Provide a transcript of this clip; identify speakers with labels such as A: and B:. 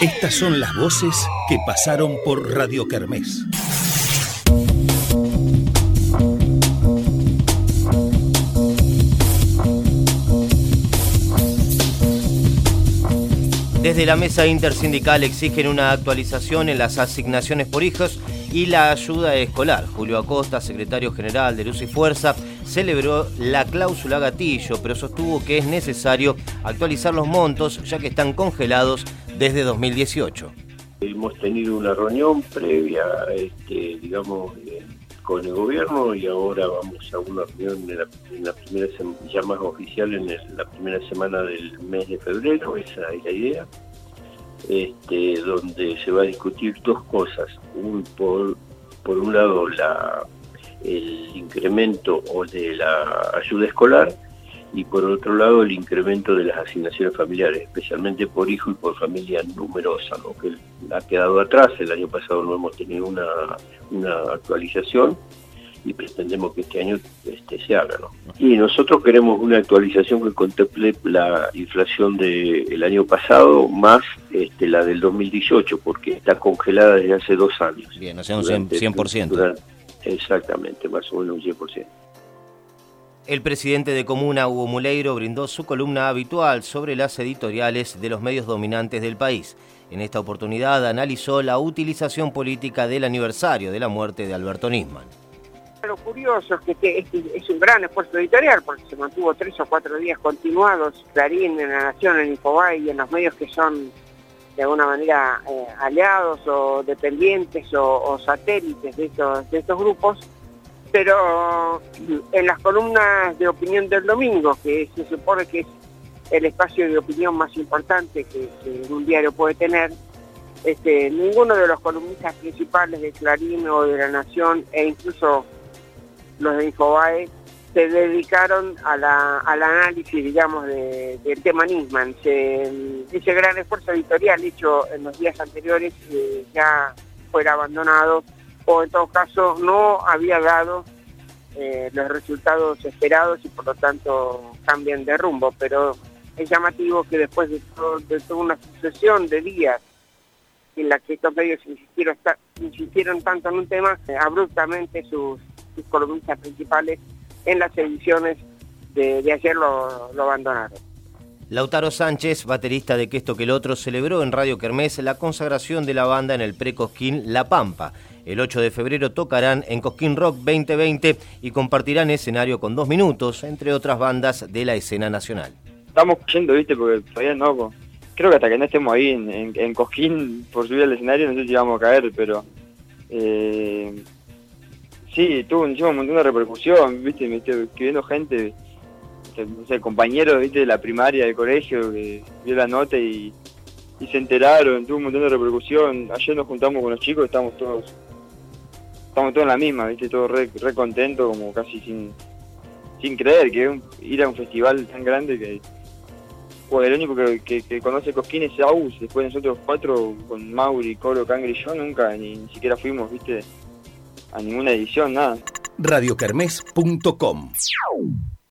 A: Estas son las voces que pasaron por Radio Kermés.
B: Desde la mesa intersindical exigen una actualización en las asignaciones por hijos y la ayuda escolar. Julio Acosta, secretario general de Luz y Fuerza, celebró la cláusula gatillo, pero sostuvo que es necesario actualizar los montos ya que están congelados desde 2018.
C: Hemos tenido una reunión previa, este, digamos, eh, con el gobierno y ahora vamos a una reunión en la, primera ya más oficial en la primera semana del mes de febrero, esa es la idea, este, donde se va a discutir dos cosas. Un, por, por un lado, la, el incremento o de la ayuda escolar y por otro lado el incremento de las asignaciones familiares, especialmente por hijo y por familia numerosa, lo que ha quedado atrás, el año pasado no hemos tenido una, una actualización y pretendemos que este año este, se haga. ¿no? Y nosotros queremos una actualización que contemple la inflación del año pasado más este, la del 2018, porque está congelada desde hace dos años.
B: Bien, o sea, un 100%.
C: exactamente, más o menos un 100%.
B: El presidente de Comuna, Hugo Muleiro, brindó su columna habitual sobre las editoriales de los medios dominantes del país. En esta oportunidad analizó la utilización política del aniversario de la muerte de Alberto Nisman.
D: Lo curioso es que este es un gran esfuerzo editorial porque se mantuvo tres o cuatro días continuados, Clarín, en La Nación, en Infobay y en los medios que son de alguna manera eh, aliados o dependientes o, satélites de de estos grupos, pero en las columnas de opinión del domingo, que se supone que es el espacio de opinión más importante que, un diario puede tener, este, ninguno de los columnistas principales de Clarín o de La Nación, e incluso los de Infobae, se dedicaron al análisis, digamos, del tema Nisman. ese gran esfuerzo editorial hecho en los días anteriores eh, ya fuera abandonado o en todo caso no había dado eh, los resultados esperados y por lo tanto cambian de rumbo, pero es llamativo que después de, toda una sucesión de días en la que estos medios insistieron, tanto en un tema, eh, abruptamente sus, columnistas principales en las ediciones de, ayer lo, lo abandonaron.
B: Lautaro Sánchez, baterista de Que Esto Que El Otro, celebró en Radio Kermés la consagración de la banda en el pre-Cosquín La Pampa. El 8 de febrero tocarán en Cosquín Rock 2020 y compartirán escenario con dos minutos, entre otras bandas de la escena nacional.
E: Estamos yendo, viste, porque todavía no. Creo que hasta que no estemos ahí en, Cosquín por subir al escenario, no sé si vamos a caer, pero. Eh, sí, tuvo un montón de repercusión, viste, me estoy escribiendo gente no sé, compañeros ¿viste? de la primaria, del colegio, que vio la nota y, se enteraron, tuvo un montón de repercusión. Ayer nos juntamos con los chicos, estamos todos estamos todos en la misma, ¿viste? todos re, contentos, como casi sin, sin creer que ir a un festival tan grande que pues el único que, conoce Cosquín es Aus, después nosotros cuatro con Mauri, Coro, Cangre y yo nunca ni, ni siquiera fuimos, viste, a ninguna edición, nada.
A: radiocarmes.com